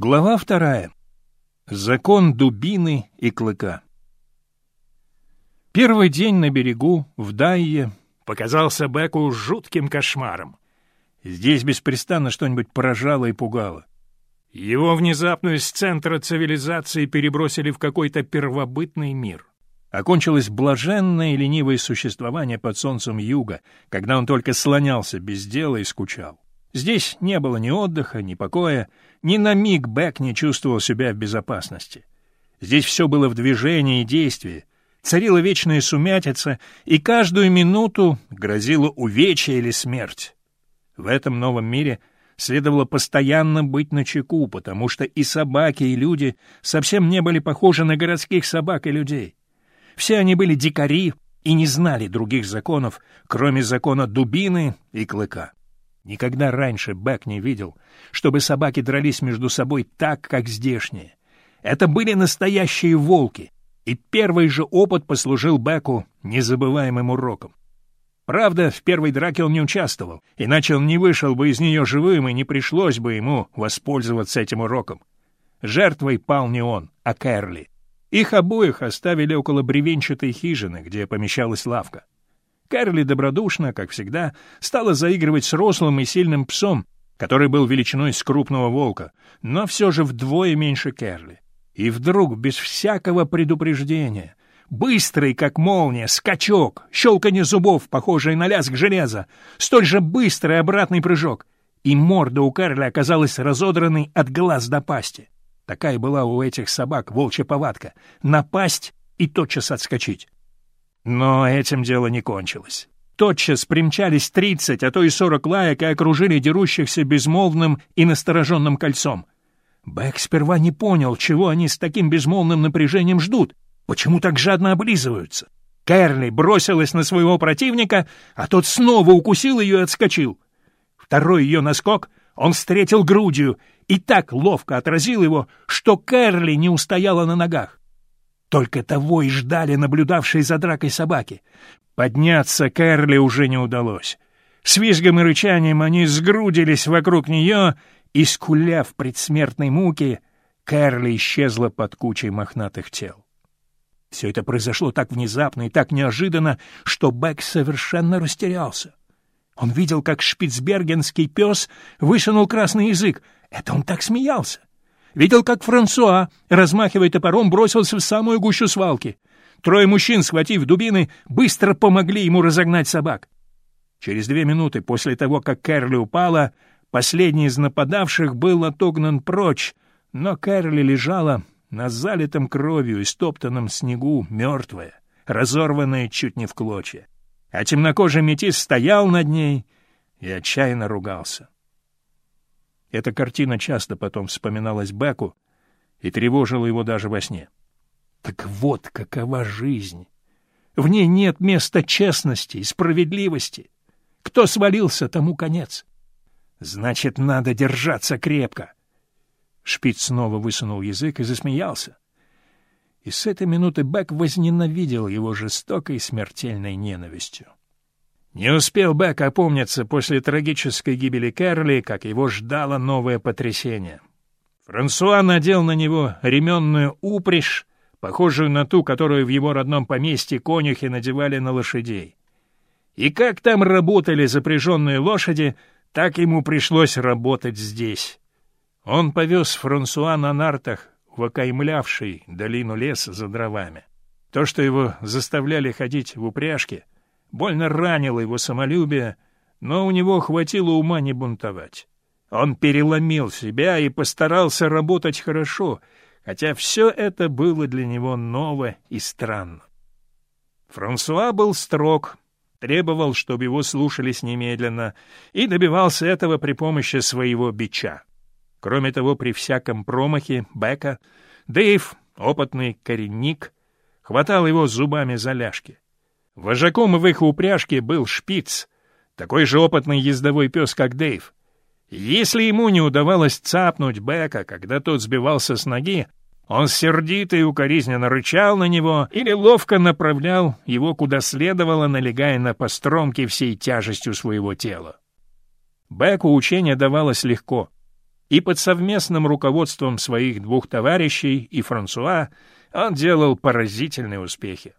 Глава вторая. Закон дубины и клыка. Первый день на берегу, в Дайе, показался Беку жутким кошмаром. Здесь беспрестанно что-нибудь поражало и пугало. Его внезапно из центра цивилизации перебросили в какой-то первобытный мир. Окончилось блаженное и ленивое существование под солнцем юга, когда он только слонялся без дела и скучал. Здесь не было ни отдыха, ни покоя, ни на миг Бэк не чувствовал себя в безопасности. Здесь все было в движении и действии, царила вечная сумятица, и каждую минуту грозила увечье или смерть. В этом новом мире следовало постоянно быть начеку, потому что и собаки, и люди совсем не были похожи на городских собак и людей. Все они были дикари и не знали других законов, кроме закона дубины и клыка. Никогда раньше Бэк не видел, чтобы собаки дрались между собой так, как здешние. Это были настоящие волки, и первый же опыт послужил Бэку незабываемым уроком. Правда, в первой драке он не участвовал, иначе он не вышел бы из нее живым, и не пришлось бы ему воспользоваться этим уроком. Жертвой пал не он, а Кэрли. Их обоих оставили около бревенчатой хижины, где помещалась лавка. Кэрли добродушно, как всегда, стала заигрывать с рослым и сильным псом, который был величиной с крупного волка, но все же вдвое меньше Кэрли. И вдруг, без всякого предупреждения, быстрый, как молния, скачок, щелканье зубов, похожее на лязг железа, столь же быстрый обратный прыжок, и морда у Кэрли оказалась разодранной от глаз до пасти. Такая была у этих собак волчья повадка — напасть и тотчас отскочить. Но этим дело не кончилось. Тотчас примчались тридцать, а то и сорок лаек и окружили дерущихся безмолвным и настороженным кольцом. Бэк сперва не понял, чего они с таким безмолвным напряжением ждут, почему так жадно облизываются. Кэрли бросилась на своего противника, а тот снова укусил ее и отскочил. Второй ее наскок он встретил грудью и так ловко отразил его, что Кэрли не устояла на ногах. Только того и ждали наблюдавшие за дракой собаки. Подняться Кэрли уже не удалось. С визгом и рычанием они сгрудились вокруг нее, и, скуля в предсмертной муке, Кэрли исчезла под кучей мохнатых тел. Все это произошло так внезапно и так неожиданно, что Бэк совершенно растерялся. Он видел, как шпицбергенский пес высунул красный язык. Это он так смеялся. Видел, как Франсуа, размахивая топором, бросился в самую гущу свалки. Трое мужчин, схватив дубины, быстро помогли ему разогнать собак. Через две минуты после того, как Кэрли упала, последний из нападавших был отогнан прочь, но Кэрли лежала на залитом кровью и стоптанном снегу, мертвая, разорванная чуть не в клочья. А темнокожий метис стоял над ней и отчаянно ругался. Эта картина часто потом вспоминалась Беку и тревожила его даже во сне. Так вот какова жизнь! В ней нет места честности и справедливости. Кто свалился, тому конец. Значит, надо держаться крепко. Шпиц снова высунул язык и засмеялся. И с этой минуты Бек возненавидел его жестокой смертельной ненавистью. Не успел Бек опомниться после трагической гибели Кэрли, как его ждало новое потрясение. Франсуа надел на него ременную упряжь, похожую на ту, которую в его родном поместье конюхи надевали на лошадей. И как там работали запряженные лошади, так ему пришлось работать здесь. Он повез Франсуа на нартах в окаймлявший долину леса за дровами. То, что его заставляли ходить в упряжке — больно ранило его самолюбие, но у него хватило ума не бунтовать. Он переломил себя и постарался работать хорошо, хотя все это было для него ново и странно. Франсуа был строг, требовал, чтобы его слушались немедленно, и добивался этого при помощи своего бича. Кроме того, при всяком промахе Бека Дэйв, опытный коренник, хватал его зубами за ляжки. Вожаком в их упряжке был шпиц, такой же опытный ездовой пес, как Дэйв. Если ему не удавалось цапнуть Бека, когда тот сбивался с ноги, он сердито и укоризненно рычал на него или ловко направлял его куда следовало, налегая на постромки всей тяжестью своего тела. Беку учение давалось легко. и под совместным руководством своих двух товарищей и Франсуа он делал поразительные успехи.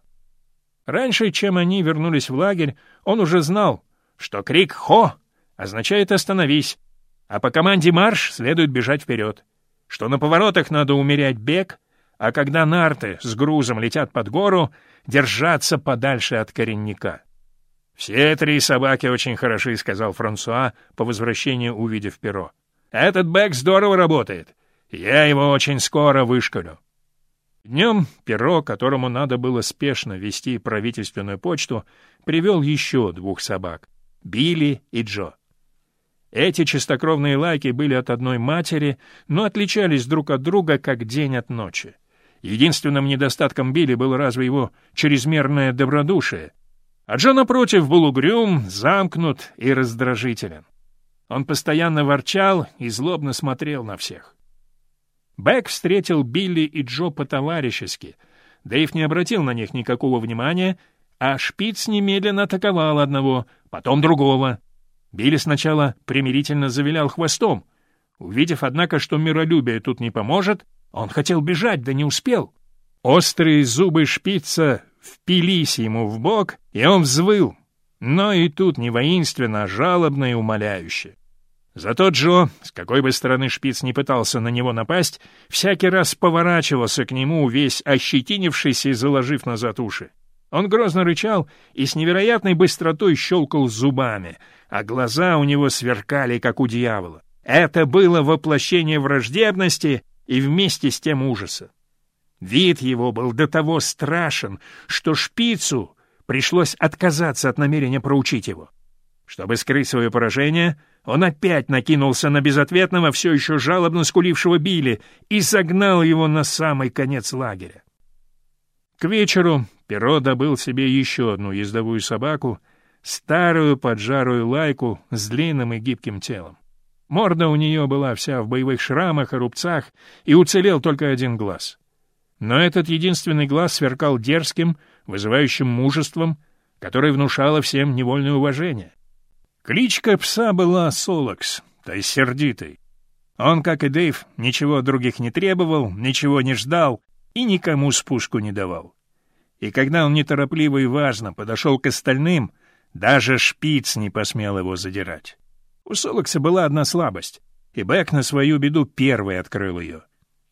Раньше, чем они вернулись в лагерь, он уже знал, что крик «Хо!» означает «остановись», а по команде «Марш» следует бежать вперед, что на поворотах надо умерять бег, а когда нарты с грузом летят под гору, держаться подальше от коренника. «Все три собаки очень хороши», — сказал Франсуа, по возвращению увидев перо. «Этот бэк здорово работает. Я его очень скоро вышкалю». Днем перо, которому надо было спешно вести правительственную почту, привел еще двух собак — Билли и Джо. Эти чистокровные лайки были от одной матери, но отличались друг от друга как день от ночи. Единственным недостатком Билли было разве его чрезмерное добродушие, а Джо, напротив, был угрюм, замкнут и раздражителен. Он постоянно ворчал и злобно смотрел на всех. Бэк встретил Билли и Джо по-товарищески. Дэйв не обратил на них никакого внимания, а Шпиц немедленно атаковал одного, потом другого. Билли сначала примирительно завилял хвостом. Увидев, однако, что миролюбие тут не поможет, он хотел бежать, да не успел. Острые зубы Шпица впились ему в бок, и он взвыл, но и тут не воинственно, а жалобно и умоляюще. Зато Джо, с какой бы стороны шпиц не пытался на него напасть, всякий раз поворачивался к нему, весь ощетинившись и заложив назад уши. Он грозно рычал и с невероятной быстротой щелкал зубами, а глаза у него сверкали, как у дьявола. Это было воплощение враждебности и вместе с тем ужаса. Вид его был до того страшен, что шпицу пришлось отказаться от намерения проучить его. Чтобы скрыть свое поражение, он опять накинулся на безответного, все еще жалобно скулившего Билли и загнал его на самый конец лагеря. К вечеру Перо добыл себе еще одну ездовую собаку, старую поджарую лайку с длинным и гибким телом. Морда у нее была вся в боевых шрамах и рубцах, и уцелел только один глаз. Но этот единственный глаз сверкал дерзким, вызывающим мужеством, которое внушало всем невольное уважение. Кличка пса была Солокс, то есть сердитый. Он, как и Дэйв, ничего других не требовал, ничего не ждал и никому спуску не давал. И когда он неторопливо и важно подошел к остальным, даже шпиц не посмел его задирать. У Соллекса была одна слабость, и Бэк на свою беду первый открыл ее.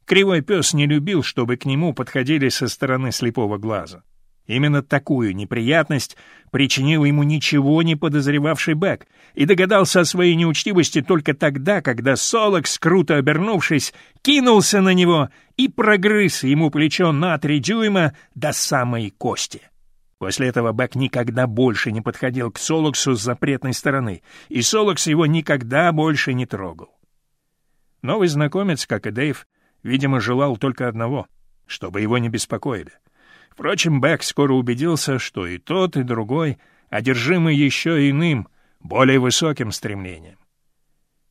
Кривой пес не любил, чтобы к нему подходили со стороны слепого глаза. Именно такую неприятность причинил ему ничего не подозревавший Бэк и догадался о своей неучтивости только тогда, когда Соллекс, круто обернувшись, кинулся на него и прогрыз ему плечо на три дюйма до самой кости. После этого Бэк никогда больше не подходил к Соллексу с запретной стороны, и Солокс его никогда больше не трогал. Новый знакомец, как и Дэйв, видимо, желал только одного — чтобы его не беспокоили — Впрочем, Бек скоро убедился, что и тот, и другой одержимы еще иным, более высоким стремлением.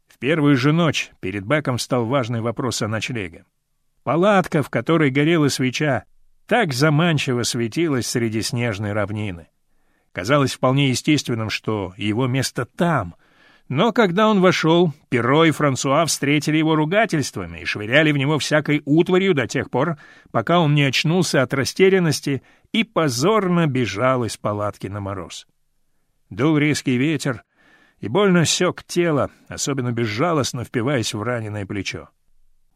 В первую же ночь перед Беком стал важный вопрос о ночлеге. Палатка, в которой горела свеча, так заманчиво светилась среди снежной равнины. Казалось вполне естественным, что его место там — но когда он вошел, Перо и Франсуа встретили его ругательствами и швыряли в него всякой утварью до тех пор, пока он не очнулся от растерянности и позорно бежал из палатки на мороз. Дул резкий ветер и больно сёк тело, особенно безжалостно впиваясь в раненое плечо.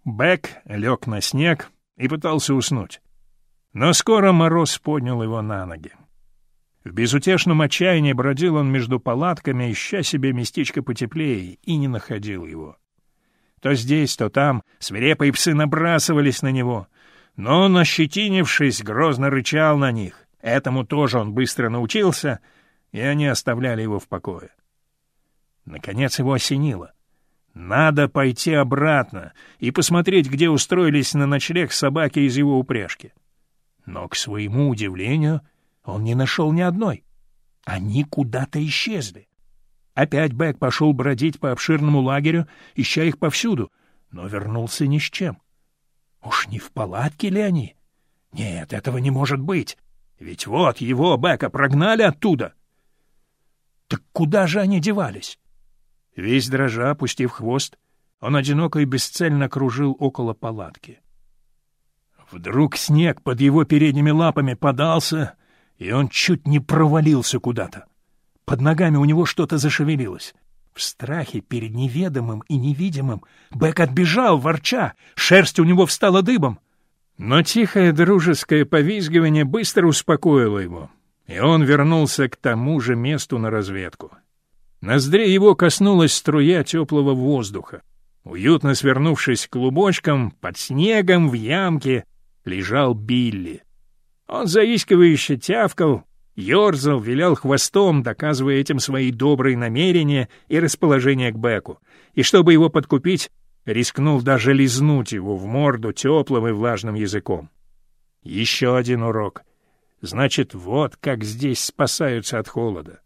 Бэк лег на снег и пытался уснуть. Но скоро мороз поднял его на ноги. В безутешном отчаянии бродил он между палатками, ища себе местечко потеплее, и не находил его. То здесь, то там свирепые псы набрасывались на него, но он, ощетинившись, грозно рычал на них. Этому тоже он быстро научился, и они оставляли его в покое. Наконец его осенило. Надо пойти обратно и посмотреть, где устроились на ночлег собаки из его упряжки. Но, к своему удивлению, он не нашел ни одной. Они куда-то исчезли. Опять Бэк пошел бродить по обширному лагерю, ища их повсюду, но вернулся ни с чем. Уж не в палатке ли они? Нет, этого не может быть. Ведь вот его, Бека, прогнали оттуда. Так куда же они девались? Весь дрожа, опустив хвост, Он одиноко и бесцельно кружил около палатки. Вдруг снег под его передними лапами подался, и он чуть не провалился куда-то. Под ногами у него что-то зашевелилось. В страхе перед неведомым и невидимым Бэк отбежал, ворча, шерсть у него встала дыбом. Но тихое дружеское повизгивание быстро успокоило его, и он вернулся к тому же месту на разведку. Ноздрей его коснулась струя теплого воздуха. Уютно свернувшись клубочком, под снегом в ямке лежал Билли. Он заискивающе тявкал, ерзал, вилял хвостом, доказывая этим свои добрые намерения и расположение к Беку, и чтобы его подкупить, рискнул даже лизнуть его в морду теплым и влажным языком. Еще один урок. Значит, вот как здесь спасаются от холода.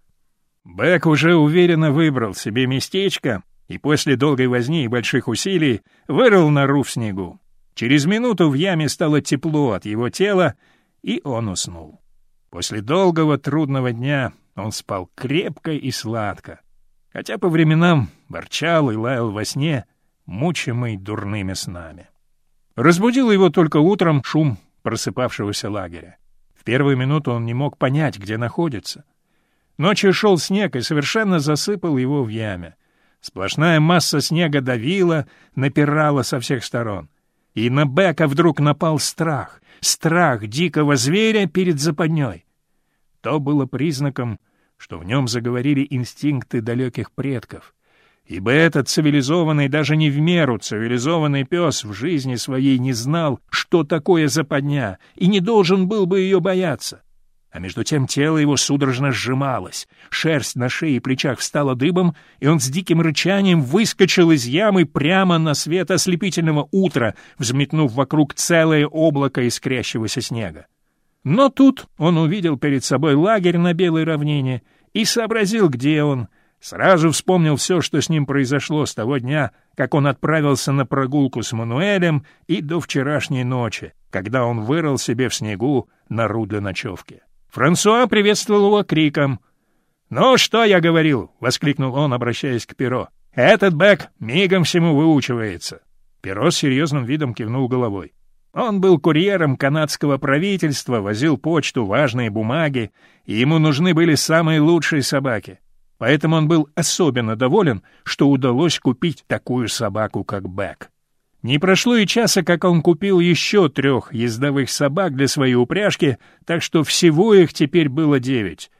Бек уже уверенно выбрал себе местечко и после долгой возни и больших усилий вырыл нору в снегу. Через минуту в яме стало тепло от его тела, и он уснул. После долгого трудного дня он спал крепко и сладко, хотя по временам ворчал и лаял во сне, мучимый дурными снами. Разбудил его только утром шум просыпавшегося лагеря. В первую минуту он не мог понять, где находится. Ночью шел снег и совершенно засыпал его в яме. Сплошная масса снега давила, напирала со всех сторон. И на Бека вдруг напал страх, страх дикого зверя перед западней. То было признаком, что в нем заговорили инстинкты далеких предков, ибо этот цивилизованный, даже не в меру цивилизованный пес в жизни своей не знал, что такое западня, и не должен был бы ее бояться. А между тем тело его судорожно сжималось, шерсть на шее и плечах встала дыбом, и он с диким рычанием выскочил из ямы прямо на свет ослепительного утра, взметнув вокруг целое облако искрящегося снега. Но тут он увидел перед собой лагерь на белой равнине и сообразил, где он. Сразу вспомнил все, что с ним произошло с того дня, как он отправился на прогулку с Мануэлем и до вчерашней ночи, когда он вырыл себе в снегу нору для ночевки. Франсуа приветствовал его криком. «Ну, что я говорил?» — воскликнул он, обращаясь к Перо. «Этот Бэк мигом всему выучивается». Перо с серьезным видом кивнул головой. Он был курьером канадского правительства, возил почту, важные бумаги, и ему нужны были самые лучшие собаки. Поэтому он был особенно доволен, что удалось купить такую собаку, как Бэк. Не прошло и часа, как он купил еще трех ездовых собак для своей упряжки, так что всего их теперь было девять.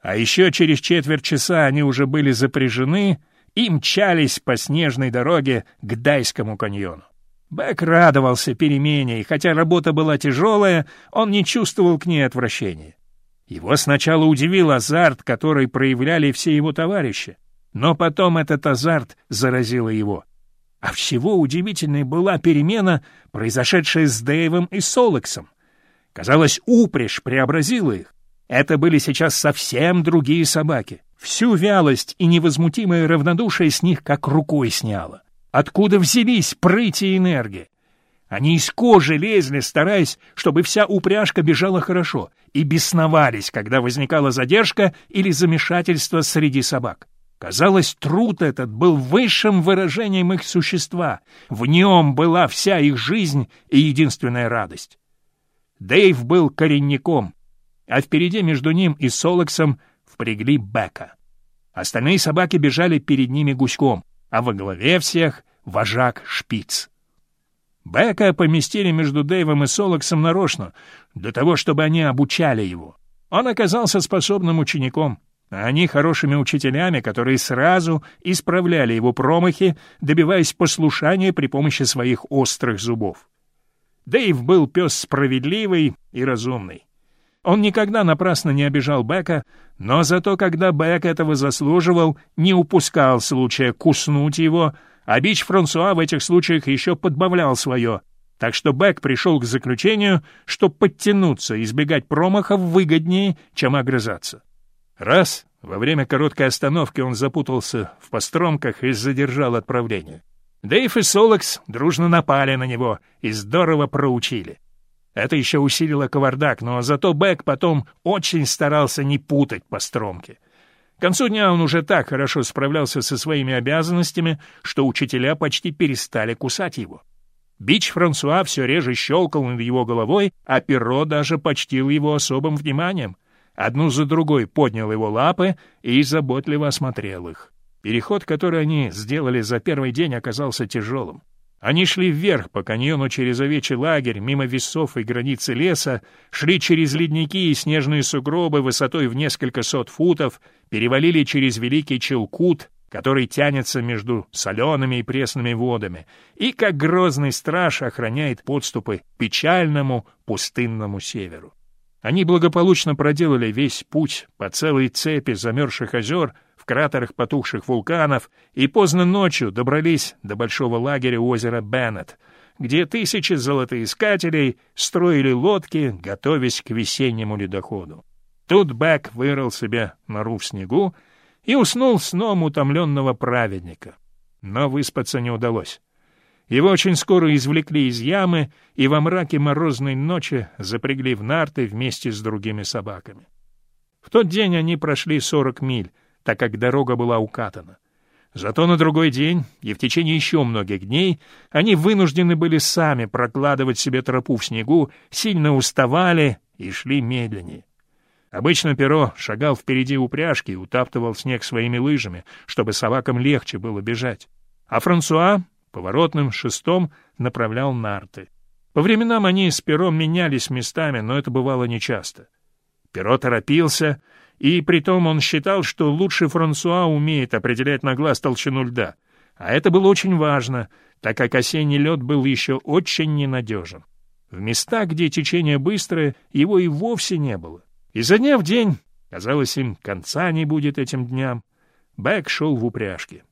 А еще через четверть часа они уже были запряжены и мчались по снежной дороге к Дайскому каньону. Бэк радовался перемене, и хотя работа была тяжелая, он не чувствовал к ней отвращения. Его сначала удивил азарт, который проявляли все его товарищи, но потом этот азарт заразил его — а всего удивительной была перемена, произошедшая с Дэйвом и Солексом. Казалось, упряжь преобразила их. Это были сейчас совсем другие собаки. Всю вялость и невозмутимое равнодушие с них как рукой сняло. Откуда взялись прыть и энергия? Они из кожи лезли, стараясь, чтобы вся упряжка бежала хорошо, и бесновались, когда возникала задержка или замешательство среди собак. Казалось, труд этот был высшим выражением их существа. В нем была вся их жизнь и единственная радость. Дэйв был коренником, а впереди между ним и Солоксом впрягли Бека. Остальные собаки бежали перед ними гуськом, а во главе всех — вожак Шпиц. Бека поместили между Дэйвом и Солоксом нарочно, для того, чтобы они обучали его. Он оказался способным учеником — а они хорошими учителями, которые сразу исправляли его промахи, добиваясь послушания при помощи своих острых зубов. Дэйв был пес справедливый и разумный. Он никогда напрасно не обижал Бека, но зато когда Бек этого заслуживал, не упускал случая куснуть его, а бич Франсуа в этих случаях еще подбавлял свое. Так что Бек пришел к заключению, что подтянуться и избегать промахов выгоднее, чем огрызаться. Раз, во время короткой остановки он запутался в постромках и задержал отправление. Дэйв и Солокс дружно напали на него и здорово проучили. Это еще усилило кавардак, но зато Бэк потом очень старался не путать постромки. концу дня он уже так хорошо справлялся со своими обязанностями, что учителя почти перестали кусать его. Бич Франсуа все реже щелкал над его головой, а перо даже почтил его особым вниманием. Одну за другой поднял его лапы и заботливо осмотрел их. Переход, который они сделали за первый день, оказался тяжелым. Они шли вверх по каньону через овечий лагерь, мимо весов и границы леса, шли через ледники и снежные сугробы высотой в несколько сот футов, перевалили через Великий Челкут, который тянется между солеными и пресными водами, и, как грозный страж, охраняет подступы печальному пустынному северу. Они благополучно проделали весь путь по целой цепи замерзших озер, в кратерах потухших вулканов, и поздно ночью добрались до большого лагеря озера Беннет, где тысячи золотоискателей строили лодки, готовясь к весеннему ледоходу. Тут Бэк вырыл себе нору в снегу и уснул сном утомленного праведника. Но выспаться не удалось. Его очень скоро извлекли из ямы и во мраке морозной ночи запрягли в нарты вместе с другими собаками. В тот день они прошли сорок миль, так как дорога была укатана. Зато на другой день и в течение еще многих дней они вынуждены были сами прокладывать себе тропу в снегу, сильно уставали и шли медленнее. Обычно перо шагал впереди упряжки и утаптывал снег своими лыжами, чтобы собакам легче было бежать. А Франсуа поворотным шестом направлял нарты. По временам они с пером менялись местами, но это бывало нечасто. Перо торопился, и притом он считал, что лучше Франсуа умеет определять на глаз толщину льда. А это было очень важно, так как осенний лед был еще очень ненадежен. В местах, где течение быстрое, его и вовсе не было. Изо дня в день, казалось им, конца не будет этим дням, Бэк шел в упряжке.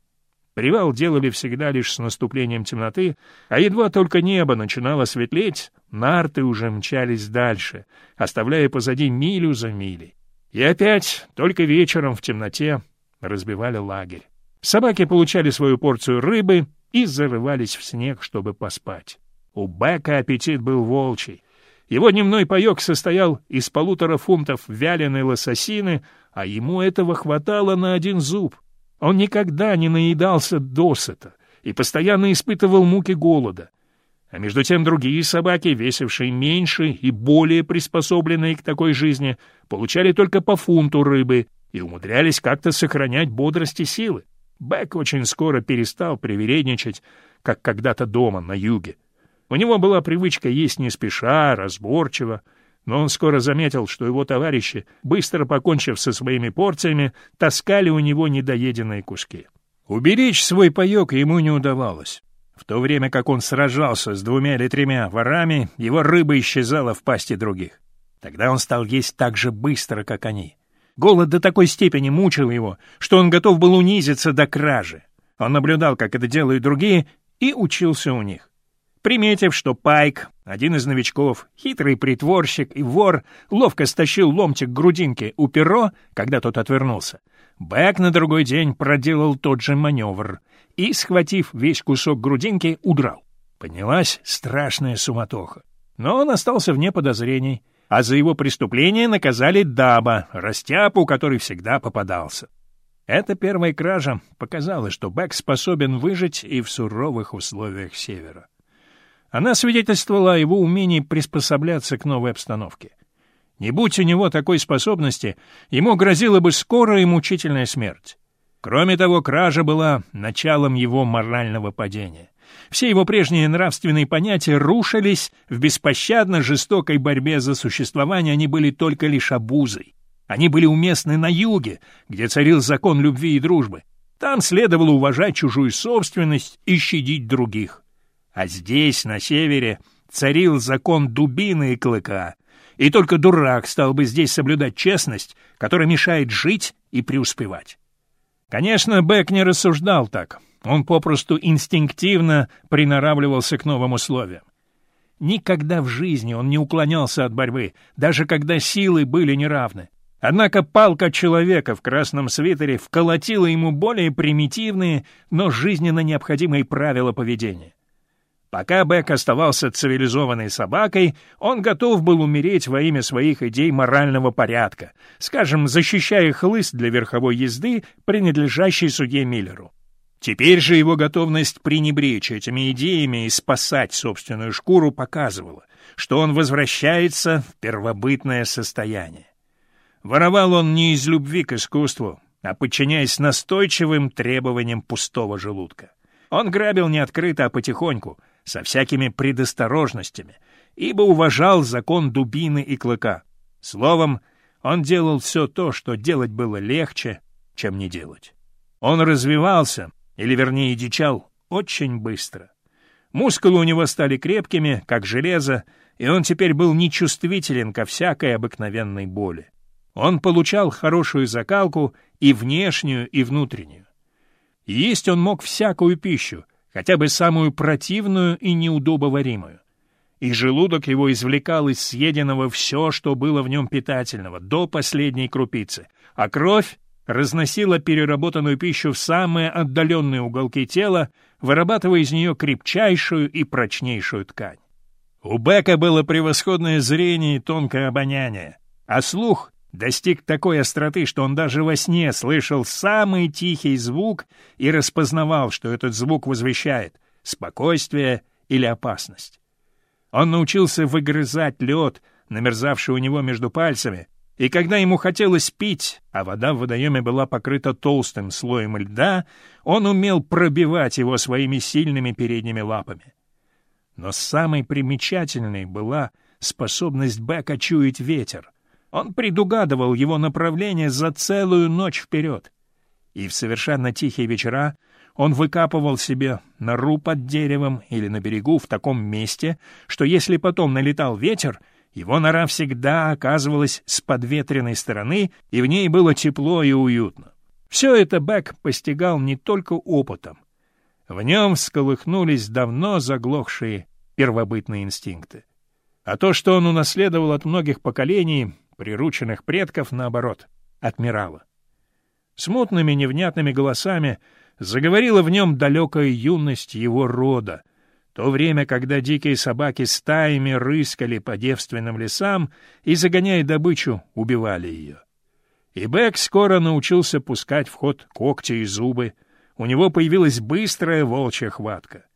Привал делали всегда лишь с наступлением темноты, а едва только небо начинало светлеть, нарты уже мчались дальше, оставляя позади милю за милей. И опять, только вечером в темноте, разбивали лагерь. Собаки получали свою порцию рыбы и зарывались в снег, чтобы поспать. У Бека аппетит был волчий. Его дневной паек состоял из полутора фунтов вяленой лососины, а ему этого хватало на один зуб. Он никогда не наедался досыта и постоянно испытывал муки голода. А между тем другие собаки, весившие меньше и более приспособленные к такой жизни, получали только по фунту рыбы и умудрялись как-то сохранять бодрость и силы. Бэк очень скоро перестал привередничать, как когда-то дома на юге. У него была привычка есть не спеша, разборчиво, но он скоро заметил, что его товарищи, быстро покончив со своими порциями, таскали у него недоеденные куски. Уберечь свой паёк ему не удавалось. В то время как он сражался с двумя или тремя ворами, его рыба исчезала в пасти других. Тогда он стал есть так же быстро, как они. Голод до такой степени мучил его, что он готов был унизиться до кражи. Он наблюдал, как это делают другие, и учился у них. Приметив, что Пайк, один из новичков, хитрый притворщик и вор, ловко стащил ломтик грудинки у перо, когда тот отвернулся, Бэк на другой день проделал тот же маневр и, схватив весь кусок грудинки, удрал. Поднялась страшная суматоха. Но он остался вне подозрений, а за его преступление наказали Даба, растяпу, который всегда попадался. Эта первая кража показала, что Бэк способен выжить и в суровых условиях Севера. Она свидетельствовала о его умении приспосабляться к новой обстановке. Не будь у него такой способности, ему грозила бы скорая и мучительная смерть. Кроме того, кража была началом его морального падения. Все его прежние нравственные понятия рушились в беспощадно жестокой борьбе за существование, они были только лишь обузой. Они были уместны на юге, где царил закон любви и дружбы. Там следовало уважать чужую собственность и щадить других. А здесь, на севере, царил закон дубины и клыка, и только дурак стал бы здесь соблюдать честность, которая мешает жить и преуспевать. Конечно, Бек не рассуждал так. Он попросту инстинктивно приноравливался к новым условиям. Никогда в жизни он не уклонялся от борьбы, даже когда силы были неравны. Однако палка человека в красном свитере вколотила ему более примитивные, но жизненно необходимые правила поведения. Пока Бек оставался цивилизованной собакой, он готов был умереть во имя своих идей морального порядка, скажем, защищая хлыст для верховой езды, принадлежащий судье Миллеру. Теперь же его готовность пренебречь этими идеями и спасать собственную шкуру показывала, что он возвращается в первобытное состояние. Воровал он не из любви к искусству, а подчиняясь настойчивым требованиям пустого желудка. Он грабил не открыто, а потихоньку — со всякими предосторожностями, ибо уважал закон дубины и клыка. Словом, он делал все то, что делать было легче, чем не делать. Он развивался, или вернее дичал, очень быстро. Мускулы у него стали крепкими, как железо, и он теперь был нечувствителен ко всякой обыкновенной боли. Он получал хорошую закалку и внешнюю, и внутреннюю. есть он мог всякую пищу, хотя бы самую противную и неудобоваримую. И желудок его извлекал из съеденного все, что было в нем питательного, до последней крупицы, а кровь разносила переработанную пищу в самые отдаленные уголки тела, вырабатывая из нее крепчайшую и прочнейшую ткань. У Бека было превосходное зрение и тонкое обоняние, а слух достиг такой остроты, что он даже во сне слышал самый тихий звук и распознавал, что этот звук возвещает спокойствие или опасность. Он научился выгрызать лед, намерзавший у него между пальцами, и когда ему хотелось пить, а вода в водоеме была покрыта толстым слоем льда, он умел пробивать его своими сильными передними лапами. Но самой примечательной была способность Бека чуять ветер, он предугадывал его направление за целую ночь вперед. И в совершенно тихие вечера он выкапывал себе нору под деревом или на берегу в таком месте, что если потом налетал ветер, его нора всегда оказывалась с подветренной стороны, и в ней было тепло и уютно. Все это Бек постигал не только опытом. В нем всколыхнулись давно заглохшие первобытные инстинкты. А то, что он унаследовал от многих поколений, прирученных предков, наоборот, отмирала. Смутными невнятными голосами заговорила в нем далекая юность его рода, то время, когда дикие собаки стаями рыскали по девственным лесам и, загоняя добычу, убивали ее. И Бэк скоро научился пускать в ход когти и зубы, у него появилась быстрая волчья хватка.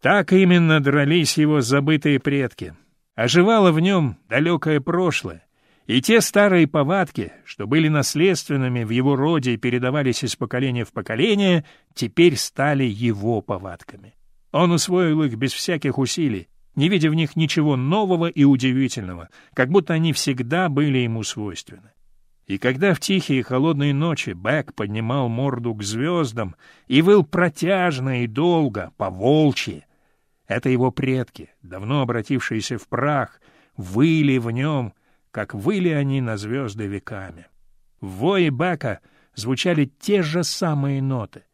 Так именно дрались его забытые предки. Оживало в нем далекое прошлое, и те старые повадки, что были наследственными в его роде и передавались из поколения в поколение, теперь стали его повадками. Он усвоил их без всяких усилий, не видя в них ничего нового и удивительного, как будто они всегда были ему свойственны. И когда в тихие холодные ночи Бэк поднимал морду к звездам и выл протяжно и долго, по-волчьи, это его предки, давно обратившиеся в прах, выли в нем — как выли они на звезды веками. В вое Бака звучали те же самые ноты.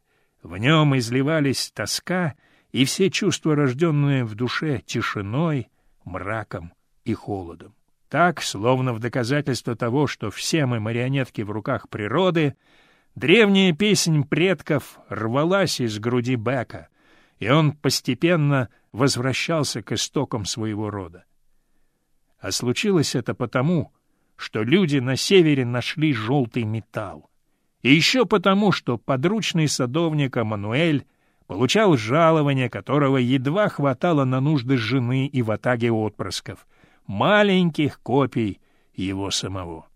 В нем изливались тоска и все чувства, рожденные в душе тишиной, мраком и холодом. Так, словно в доказательство того, что все мы марионетки в руках природы, древняя песнь предков рвалась из груди Бека, и он постепенно возвращался к истокам своего рода. А случилось это потому, что люди на севере нашли желтый металл. И еще потому, что подручный садовник Мануэль получал жалование, которого едва хватало на нужды жены и ватаги отпрысков, маленьких копий его самого.